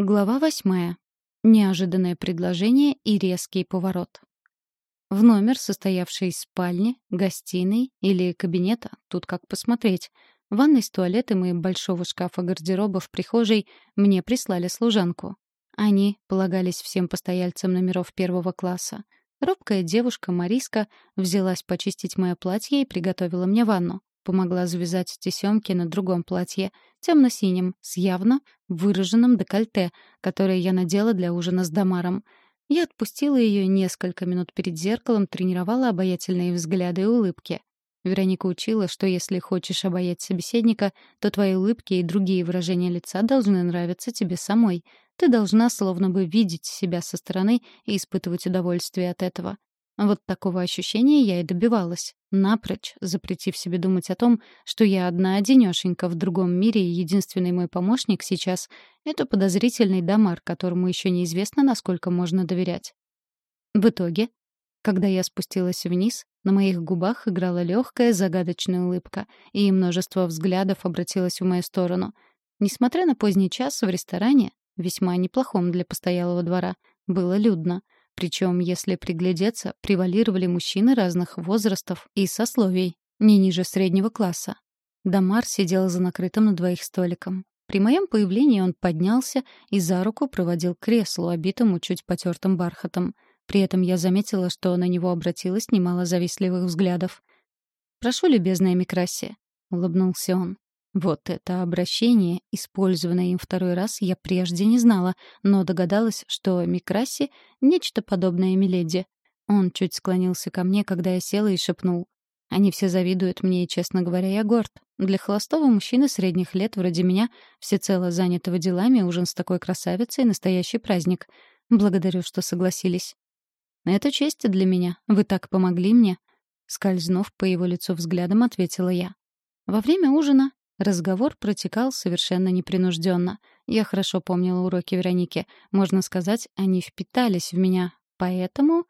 Глава восьмая. Неожиданное предложение и резкий поворот. В номер, состоявший из спальни, гостиной или кабинета, тут как посмотреть, ванной с туалетом и большого шкафа гардероба в прихожей мне прислали служанку. Они полагались всем постояльцам номеров первого класса. Робкая девушка Мариска взялась почистить мое платье и приготовила мне ванну помогла завязать тесемки на другом платье, темно-синим, с явно выраженным декольте, которое я надела для ужина с Дамаром. Я отпустила ее несколько минут перед зеркалом, тренировала обаятельные взгляды и улыбки. Вероника учила, что если хочешь обаять собеседника, то твои улыбки и другие выражения лица должны нравиться тебе самой. Ты должна словно бы видеть себя со стороны и испытывать удовольствие от этого. Вот такого ощущения я и добивалась, напрочь запретив себе думать о том, что я одна-одинёшенька в другом мире и единственный мой помощник сейчас — это подозрительный Дамар, которому еще неизвестно, насколько можно доверять. В итоге, когда я спустилась вниз, на моих губах играла легкая загадочная улыбка, и множество взглядов обратилось в мою сторону. Несмотря на поздний час в ресторане, весьма неплохом для постоялого двора, было людно — причем, если приглядеться, превалировали мужчины разных возрастов и сословий, не ниже среднего класса. Дамар сидел за накрытым на двоих столиком. При моем появлении он поднялся и за руку проводил к креслу, обитому чуть потертым бархатом. При этом я заметила, что на него обратилось немало завистливых взглядов. «Прошу, любезная Микрасия», — улыбнулся он. Вот это обращение, использованное им второй раз, я прежде не знала, но догадалась, что Микраси — нечто подобное Миледи. Он чуть склонился ко мне, когда я села и шепнул. Они все завидуют мне, и, честно говоря, я горд. Для холостого мужчины средних лет, вроде меня, всецело занятого делами, ужин с такой красавицей — настоящий праздник. Благодарю, что согласились. Это честь для меня. Вы так помогли мне. Скользнув по его лицу взглядом, ответила я. Во время ужина Разговор протекал совершенно непринужденно. Я хорошо помнила уроки Вероники. Можно сказать, они впитались в меня. Поэтому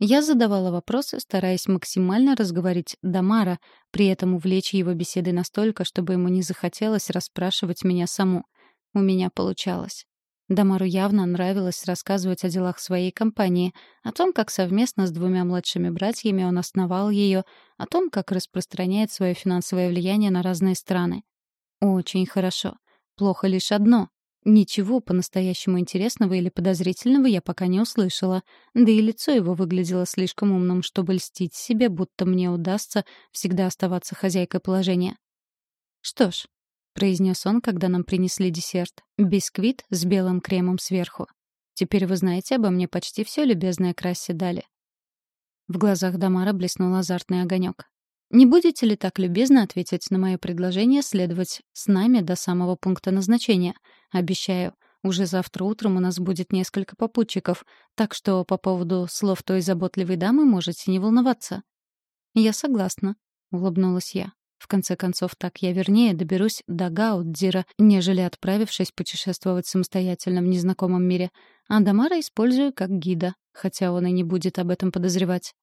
я задавала вопросы, стараясь максимально разговорить Дамара, при этом увлечь его беседы настолько, чтобы ему не захотелось расспрашивать меня саму. У меня получалось. Дамару явно нравилось рассказывать о делах своей компании, о том, как совместно с двумя младшими братьями он основал ее, о том, как распространяет свое финансовое влияние на разные страны. Очень хорошо. Плохо лишь одно. Ничего по-настоящему интересного или подозрительного я пока не услышала. Да и лицо его выглядело слишком умным, чтобы льстить себе, будто мне удастся всегда оставаться хозяйкой положения. «Что ж», — произнес он, когда нам принесли десерт, бисквит с белым кремом сверху. «Теперь вы знаете обо мне почти все, любезная Красси Дали». В глазах Дамара блеснул азартный огонек. Не будете ли так любезно ответить на мое предложение следовать с нами до самого пункта назначения? Обещаю, уже завтра утром у нас будет несколько попутчиков, так что по поводу слов той заботливой дамы можете не волноваться». «Я согласна», — улыбнулась я. В конце концов, так я вернее доберусь до Гаудзира, нежели отправившись путешествовать самостоятельно в незнакомом мире. А Дамара использую как гида, хотя он и не будет об этом подозревать.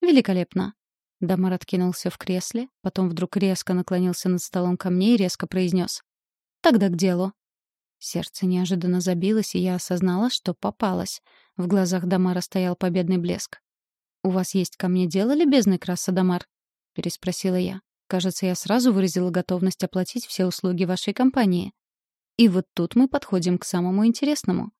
«Великолепно. Дамар откинулся в кресле, потом вдруг резко наклонился над столом ко мне и резко произнес. «Тогда к делу». Сердце неожиданно забилось, и я осознала, что попалась. В глазах Дамара стоял победный блеск. «У вас есть ко мне дело, любезный Краса Дамар?» — переспросила я. «Кажется, я сразу выразила готовность оплатить все услуги вашей компании. И вот тут мы подходим к самому интересному».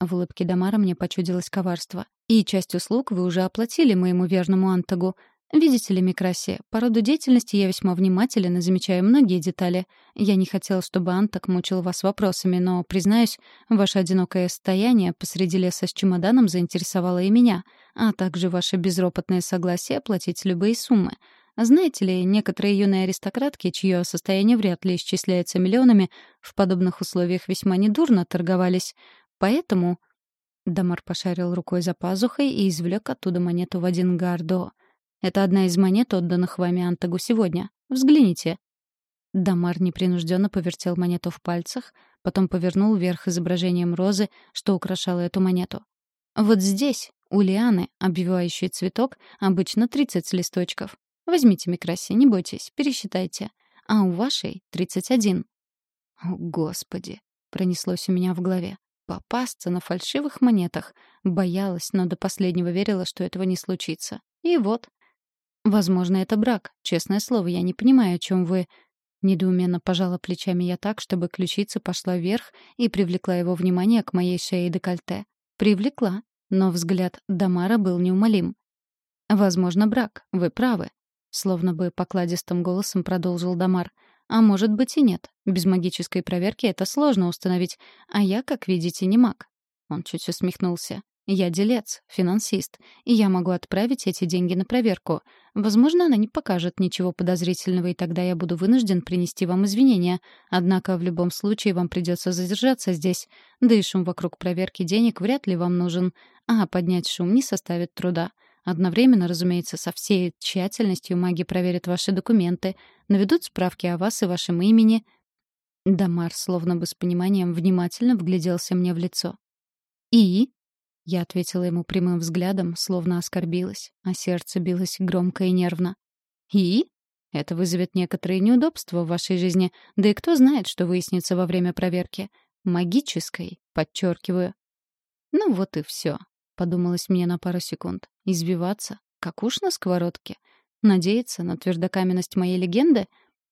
В улыбке Дамара мне почудилось коварство. «И часть услуг вы уже оплатили моему верному Антагу, Видите ли, Микраси, по роду деятельности я весьма внимателен и замечаю многие детали. Я не хотел, чтобы Антак мучил вас вопросами, но, признаюсь, ваше одинокое стояние посреди леса с чемоданом заинтересовало и меня, а также ваше безропотное согласие оплатить любые суммы. Знаете ли, некоторые юные аристократки, чье состояние вряд ли исчисляется миллионами, в подобных условиях весьма недурно торговались. Поэтому... Дамар пошарил рукой за пазухой и извлек оттуда монету в один гардо — это одна из монет, отданных вами Антагу сегодня. Взгляните». Дамар непринужденно повертел монету в пальцах, потом повернул вверх изображением розы, что украшало эту монету. «Вот здесь, у лианы, обвивающий цветок, обычно 30 листочков. Возьмите микроси, не бойтесь, пересчитайте. А у вашей — 31». «О, Господи!» — пронеслось у меня в голове. Попасться на фальшивых монетах. Боялась, но до последнего верила, что этого не случится. И вот. Возможно, это брак. Честное слово, я не понимаю, о чем вы... Недоуменно пожала плечами я так, чтобы ключица пошла вверх и привлекла его внимание к моей шее и декольте. Привлекла, но взгляд Дамара был неумолим. «Возможно, брак. Вы правы», — словно бы покладистым голосом продолжил Дамар. «А может быть и нет. Без магической проверки это сложно установить, а я, как видите, не маг». Он чуть усмехнулся. Я делец, финансист, и я могу отправить эти деньги на проверку. Возможно, она не покажет ничего подозрительного, и тогда я буду вынужден принести вам извинения. Однако в любом случае вам придется задержаться здесь. Да и шум вокруг проверки денег вряд ли вам нужен. А поднять шум не составит труда. Одновременно, разумеется, со всей тщательностью маги проверят ваши документы, наведут справки о вас и вашем имени. Дамар, словно бы с пониманием, внимательно вгляделся мне в лицо. «И?» Я ответила ему прямым взглядом, словно оскорбилась, а сердце билось громко и нервно. «И? Это вызовет некоторые неудобства в вашей жизни, да и кто знает, что выяснится во время проверки. Магической, подчеркиваю». «Ну вот и все», — подумалось мне на пару секунд. «Избиваться? Как уж на сковородке? Надеяться на твердокаменность моей легенды?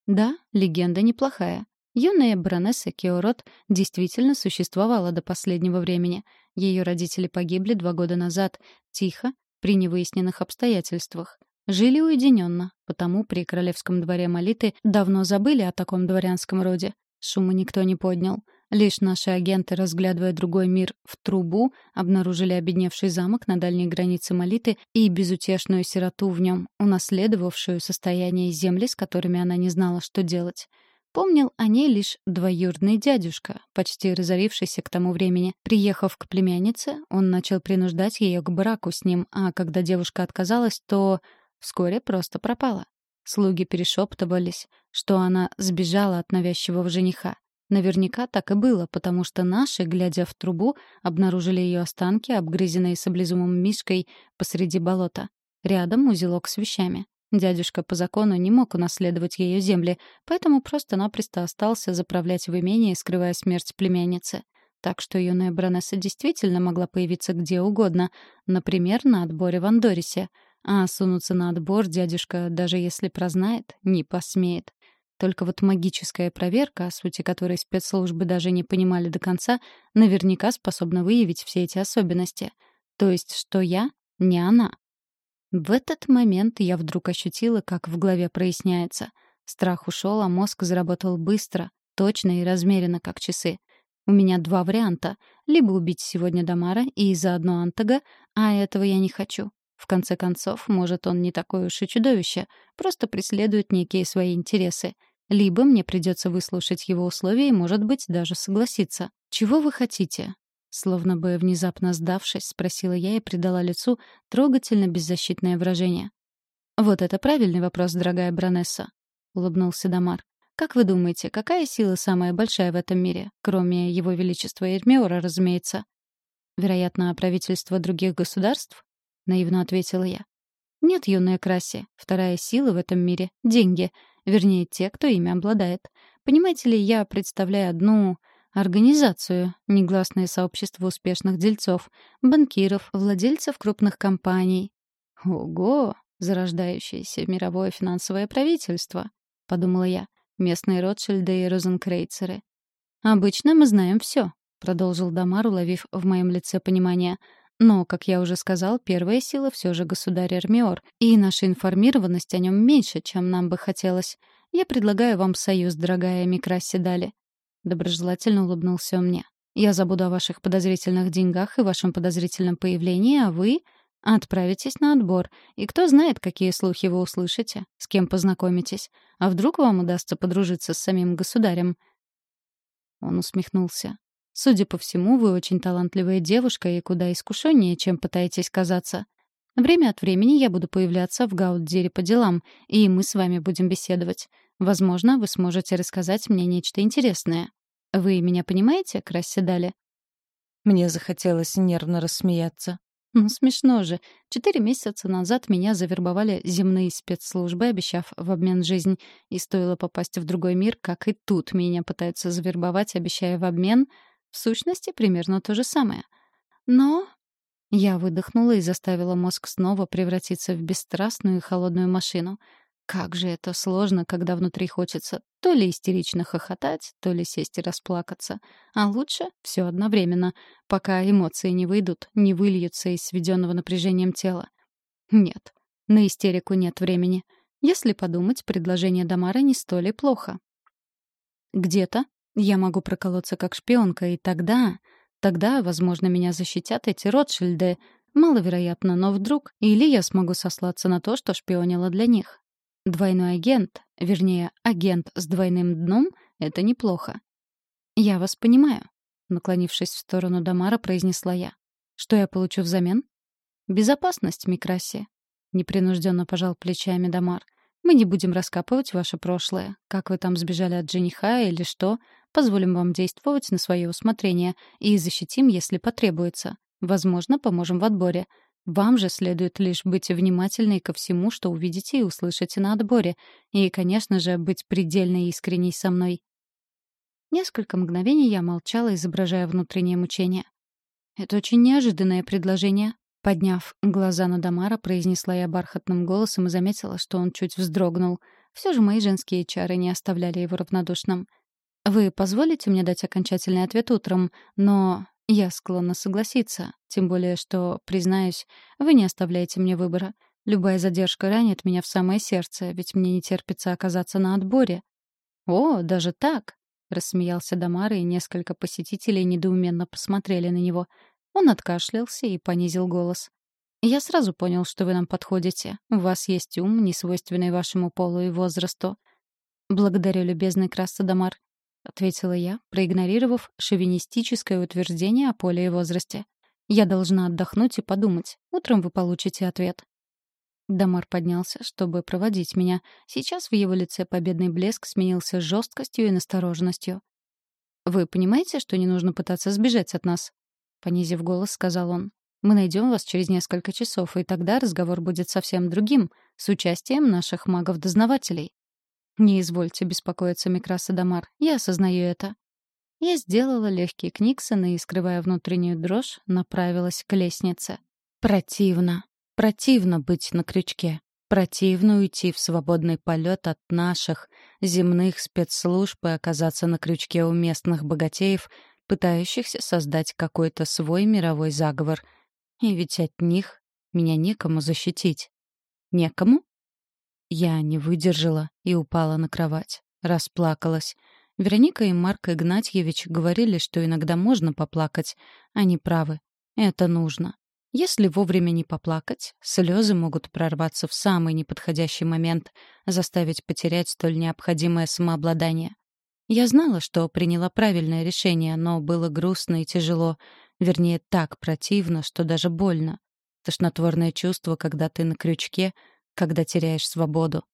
Да, легенда неплохая. Юная баронесса Кеорот действительно существовала до последнего времени. Ее родители погибли два года назад, тихо, при невыясненных обстоятельствах. Жили уединенно, потому при королевском дворе Молиты давно забыли о таком дворянском роде. Шума никто не поднял. Лишь наши агенты, разглядывая другой мир в трубу, обнаружили обедневший замок на дальней границе Молиты и безутешную сироту в нем, унаследовавшую состояние земли, с которыми она не знала, что делать. Помнил о ней лишь двоюродный дядюшка, почти разорившийся к тому времени. Приехав к племяннице, он начал принуждать ее к браку с ним, а когда девушка отказалась, то вскоре просто пропала. Слуги перешептывались, что она сбежала от навязчивого жениха. Наверняка так и было, потому что наши, глядя в трубу, обнаружили ее останки, обгрызенные саблезумом мишкой посреди болота. Рядом узелок с вещами. Дядюшка по закону не мог унаследовать ее земли, поэтому просто-напросто остался заправлять в имении, скрывая смерть племянницы. Так что юная баронесса действительно могла появиться где угодно, например, на отборе в Андорисе. А сунуться на отбор дядюшка, даже если прознает, не посмеет. Только вот магическая проверка, о сути которой спецслужбы даже не понимали до конца, наверняка способна выявить все эти особенности. То есть, что я — не она. В этот момент я вдруг ощутила, как в голове проясняется. Страх ушел, а мозг заработал быстро, точно и размеренно, как часы. У меня два варианта. Либо убить сегодня Дамара и заодно Антага, а этого я не хочу. В конце концов, может, он не такое уж и чудовище, просто преследует некие свои интересы. Либо мне придется выслушать его условия и, может быть, даже согласиться. «Чего вы хотите?» Словно бы внезапно сдавшись, спросила я и придала лицу трогательно беззащитное выражение. «Вот это правильный вопрос, дорогая Бронесса», — улыбнулся Дамар. «Как вы думаете, какая сила самая большая в этом мире, кроме Его Величества Эрмиора, разумеется?» «Вероятно, правительство других государств?» — наивно ответила я. «Нет, юная Краси, вторая сила в этом мире — деньги, вернее, те, кто ими обладает. Понимаете ли, я представляю одну Организацию, негласное сообщество успешных дельцов, банкиров, владельцев крупных компаний. Ого, зарождающееся мировое финансовое правительство, подумала я. Местные Ротшильды и Розенкрейцеры. Обычно мы знаем все, продолжил Дамар, уловив в моем лице понимание. Но, как я уже сказал, первая сила все же государь Эрмиор, и наша информированность о нем меньше, чем нам бы хотелось. Я предлагаю вам союз, дорогая Микраси Дали. Доброжелательно улыбнулся он мне. «Я забуду о ваших подозрительных деньгах и вашем подозрительном появлении, а вы отправитесь на отбор. И кто знает, какие слухи вы услышите, с кем познакомитесь. А вдруг вам удастся подружиться с самим государем?» Он усмехнулся. «Судя по всему, вы очень талантливая девушка и куда искушеннее, чем пытаетесь казаться. Время от времени я буду появляться в Гауддире по делам, и мы с вами будем беседовать. Возможно, вы сможете рассказать мне нечто интересное. Вы меня понимаете, Красседали?» Мне захотелось нервно рассмеяться. Ну, смешно же. Четыре месяца назад меня завербовали земные спецслужбы, обещав в обмен жизнь. И стоило попасть в другой мир, как и тут меня пытаются завербовать, обещая в обмен... В сущности, примерно то же самое. Но я выдохнула и заставила мозг снова превратиться в бесстрастную и холодную машину. Как же это сложно, когда внутри хочется то ли истерично хохотать, то ли сесть и расплакаться. А лучше все одновременно, пока эмоции не выйдут, не выльются из сведенного напряжением тела. Нет, на истерику нет времени. Если подумать, предложение Дамара не столь и плохо. Где-то я могу проколоться как шпионка, и тогда... Тогда, возможно, меня защитят эти Ротшильды. Маловероятно, но вдруг. Или я смогу сослаться на то, что шпионила для них. Двойной агент, вернее, агент с двойным дном — это неплохо. «Я вас понимаю», — наклонившись в сторону Дамара, произнесла я. «Что я получу взамен?» «Безопасность, Микраси», — непринужденно пожал плечами Дамар. «Мы не будем раскапывать ваше прошлое. Как вы там сбежали от жениха или что? Позволим вам действовать на свое усмотрение и защитим, если потребуется. Возможно, поможем в отборе. Вам же следует лишь быть внимательной ко всему, что увидите и услышите на отборе, и, конечно же, быть предельно искренней со мной. Несколько мгновений я молчала, изображая внутреннее мучение. «Это очень неожиданное предложение», — подняв глаза на Дамара, произнесла я бархатным голосом и заметила, что он чуть вздрогнул. Все же мои женские чары не оставляли его равнодушным. «Вы позволите мне дать окончательный ответ утром, но я склонна согласиться, тем более что, признаюсь, вы не оставляете мне выбора. Любая задержка ранит меня в самое сердце, ведь мне не терпится оказаться на отборе. О, даже так, рассмеялся Дамар, и несколько посетителей недоуменно посмотрели на него. Он откашлялся и понизил голос. Я сразу понял, что вы нам подходите. У вас есть ум, не свойственный вашему полу и возрасту. Благодарю, любезный Краса Дамар. — ответила я, проигнорировав шовинистическое утверждение о поле и возрасте. «Я должна отдохнуть и подумать. Утром вы получите ответ». Дамар поднялся, чтобы проводить меня. Сейчас в его лице победный блеск сменился жесткостью и настороженностью. «Вы понимаете, что не нужно пытаться сбежать от нас?» Понизив голос, сказал он. «Мы найдем вас через несколько часов, и тогда разговор будет совсем другим, с участием наших магов-дознавателей». «Не извольте беспокоиться, Микраса Дамар, я осознаю это». Я сделала легкий книксон и, скрывая внутреннюю дрожь, направилась к лестнице. Противно. Противно быть на крючке. Противно уйти в свободный полет от наших земных спецслужб и оказаться на крючке у местных богатеев, пытающихся создать какой-то свой мировой заговор. И ведь от них меня некому защитить. Некому? Я не выдержала и упала на кровать. Расплакалась. Вероника и Марк Игнатьевич говорили, что иногда можно поплакать. Они правы. Это нужно. Если вовремя не поплакать, слезы могут прорваться в самый неподходящий момент, заставить потерять столь необходимое самообладание. Я знала, что приняла правильное решение, но было грустно и тяжело. Вернее, так противно, что даже больно. Тошнотворное чувство, когда ты на крючке — когда теряешь свободу.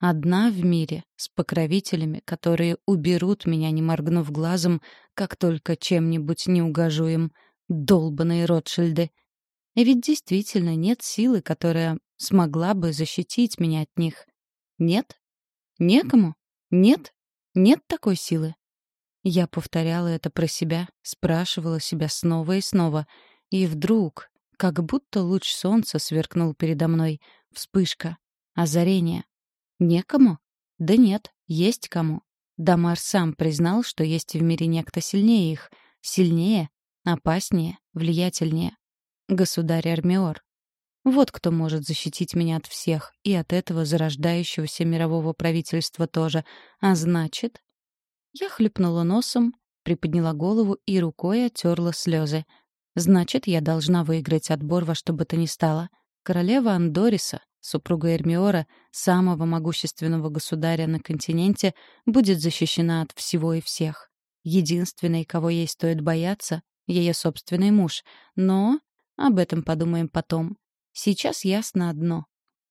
Одна в мире, с покровителями, которые уберут меня, не моргнув глазом, как только чем-нибудь не угожу им. Долбаные Ротшильды. И ведь действительно нет силы, которая смогла бы защитить меня от них. Нет? Некому? Нет? Нет такой силы? Я повторяла это про себя, спрашивала себя снова и снова. И вдруг, как будто луч солнца сверкнул передо мной, Вспышка. Озарение. Некому? Да нет, есть кому. Дамар сам признал, что есть в мире некто сильнее их. Сильнее, опаснее, влиятельнее. Государь Армиор. Вот кто может защитить меня от всех, и от этого зарождающегося мирового правительства тоже. А значит... Я хлепнула носом, приподняла голову и рукой оттерла слезы. Значит, я должна выиграть отбор во что бы то ни стало. — Королева Андориса, супруга Эрмиора, самого могущественного государя на континенте, будет защищена от всего и всех. Единственный, кого ей стоит бояться, — ее собственный муж. Но об этом подумаем потом. Сейчас ясно одно.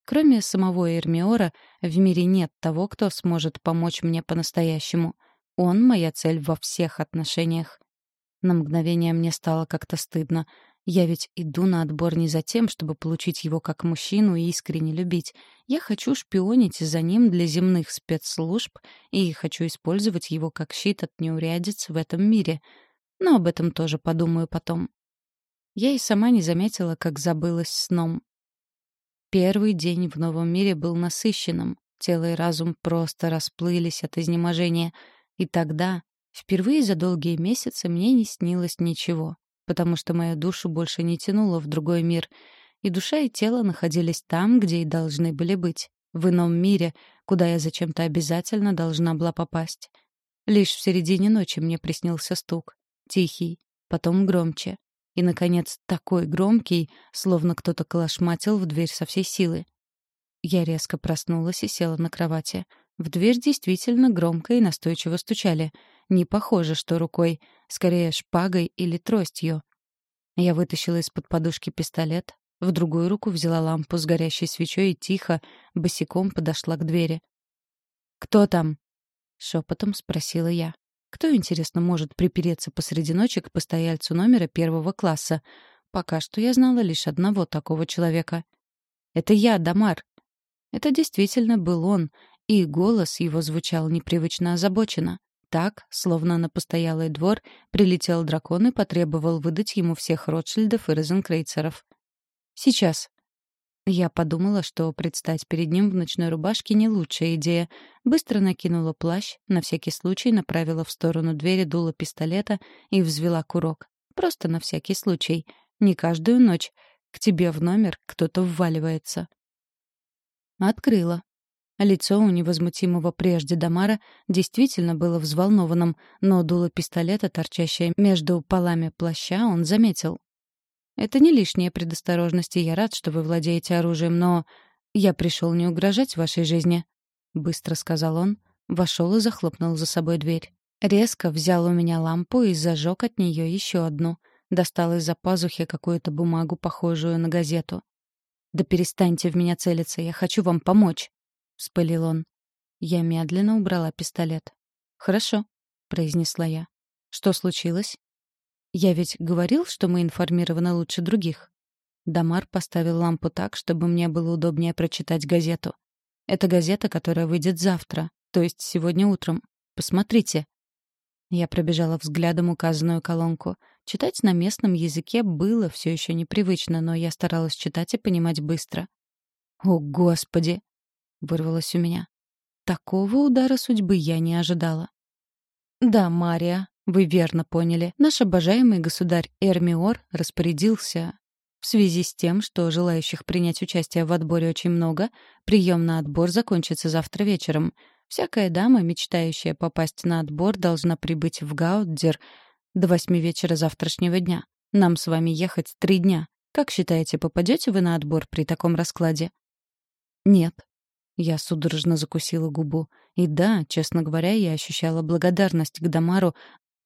Кроме самого Эрмиора, в мире нет того, кто сможет помочь мне по-настоящему. Он — моя цель во всех отношениях. На мгновение мне стало как-то стыдно. Я ведь иду на отбор не за тем, чтобы получить его как мужчину и искренне любить. Я хочу шпионить за ним для земных спецслужб и хочу использовать его как щит от неурядиц в этом мире. Но об этом тоже подумаю потом. Я и сама не заметила, как забылась сном. Первый день в новом мире был насыщенным. Тело и разум просто расплылись от изнеможения. И тогда, впервые за долгие месяцы, мне не снилось ничего, потому что мою душу больше не тянуло в другой мир. И душа и тело находились там, где и должны были быть. В ином мире, куда я зачем-то обязательно должна была попасть. Лишь в середине ночи мне приснился стук. Тихий, потом громче. И, наконец, такой громкий, словно кто-то колошматил в дверь со всей силы. Я резко проснулась и села на кровати. В дверь действительно громко и настойчиво стучали. Не похоже, что рукой, скорее шпагой или тростью. Я вытащила из-под подушки пистолет, в другую руку взяла лампу с горящей свечой и тихо, босиком подошла к двери. «Кто там?» — шепотом спросила я. Кто, интересно, может припереться посреди ночи к постояльцу номера первого класса? Пока что я знала лишь одного такого человека. «Это я, Дамар». Это действительно был он, и голос его звучал непривычно озабоченно. Так, словно на постоялый двор прилетел дракон и потребовал выдать ему всех Ротшильдов и Розенкрейцеров. «Сейчас», я подумала, что предстать перед ним в ночной рубашке — не лучшая идея. Быстро накинула плащ, на всякий случай направила в сторону двери дуло пистолета и взвела курок. Просто на всякий случай. Не каждую ночь. К тебе в номер кто-то вваливается. Открыла. Лицо у невозмутимого прежде Дамара действительно было взволнованным, но дуло пистолета, торчащее между полами плаща, он заметил. Это не лишняя предосторожность, и я рад, что вы владеете оружием, но я пришел не угрожать вашей жизни», — быстро сказал он, вошел и захлопнул за собой дверь. Резко взял у меня лампу и зажег от нее еще одну. Достал из-за пазухи какую-то бумагу, похожую на газету. «Да перестаньте в меня целиться, я хочу вам помочь», — вспылил он. Я медленно убрала пистолет. «Хорошо», — произнесла я. «Что случилось?» Я ведь говорил, что мы информированы лучше других. Дамар поставил лампу так, чтобы мне было удобнее прочитать газету. Это газета, которая выйдет завтра, то есть сегодня утром. Посмотрите. Я пробежала взглядом указанную колонку. Читать на местном языке было все еще непривычно, но я старалась читать и понимать быстро. «О, Господи!» — вырвалось у меня. Такого удара судьбы я не ожидала. «Да, Мария, вы верно поняли. Наш обожаемый государь Эрмиор распорядился в связи с тем, что желающих принять участие в отборе очень много, прием на отбор закончится завтра вечером. Всякая дама, мечтающая попасть на отбор, должна прибыть в Гауддер до восьми вечера завтрашнего дня. Нам с вами ехать три дня. Как считаете, попадете вы на отбор при таком раскладе? Нет. Я судорожно закусила губу. И да, честно говоря, я ощущала благодарность к Дамару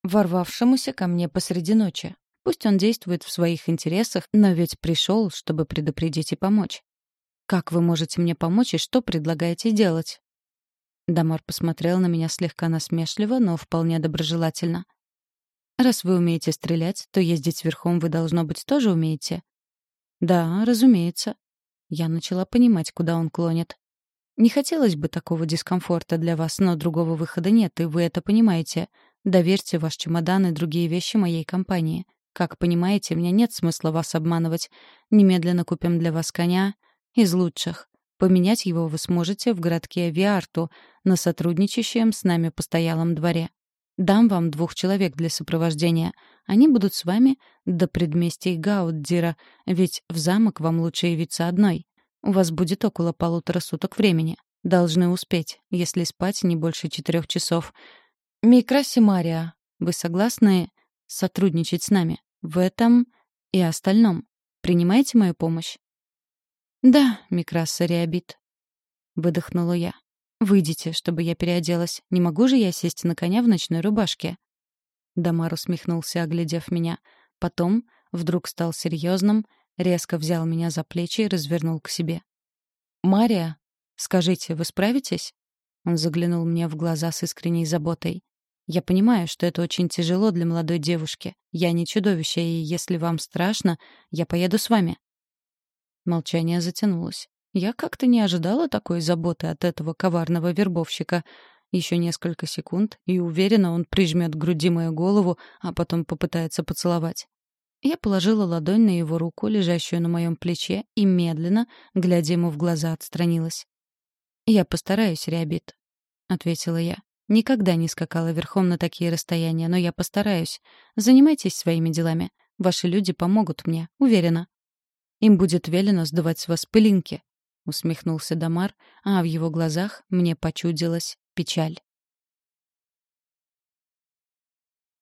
ворвавшемуся ко мне посреди ночи. Пусть он действует в своих интересах, но ведь пришел, чтобы предупредить и помочь. Как вы можете мне помочь и что предлагаете делать? Дамар посмотрел на меня слегка насмешливо, но вполне доброжелательно. Раз вы умеете стрелять, то ездить верхом вы, должно быть, тоже умеете. Да, разумеется. Я начала понимать, куда он клонит. Не хотелось бы такого дискомфорта для вас, но другого выхода нет, и вы это понимаете. Доверьте ваш чемодан и другие вещи моей компании. Как понимаете, мне нет смысла вас обманывать. Немедленно купим для вас коня из лучших. Поменять его вы сможете в городке Виарту на сотрудничающем с нами постоялом дворе. Дам вам двух человек для сопровождения. Они будут с вами до предместий Гауддира, ведь в замок вам лучше явиться одной. У вас будет около полутора суток времени. Должны успеть, если спать не больше четырех часов. Микраси Мария, вы согласны сотрудничать с нами в этом и остальном? Принимаете мою помощь? Да, Микраса Риабит. Выдохнула я. Выйдите, чтобы я переоделась. Не могу же я сесть на коня в ночной рубашке. Дамар усмехнулся, оглядев меня. Потом вдруг стал серьезным, резко взял меня за плечи и развернул к себе. «Мария, скажите, вы справитесь?» Он заглянул мне в глаза с искренней заботой. Я понимаю, что это очень тяжело для молодой девушки. Я не чудовище, и если вам страшно, я поеду с вами». Молчание затянулось. Я как-то не ожидала такой заботы от этого коварного вербовщика. Еще несколько секунд, и уверенно он прижмет к груди мою голову, а потом попытается поцеловать. Я положила ладонь на его руку, лежащую на моем плече, и медленно, глядя ему в глаза, отстранилась. «Я постараюсь, Реабит», — ответила я. «Никогда не скакала верхом на такие расстояния, но я постараюсь. Занимайтесь своими делами. Ваши люди помогут мне, уверена». «Им будет велено сдавать с вас пылинки», — усмехнулся Дамар, а в его глазах мне почудилась печаль.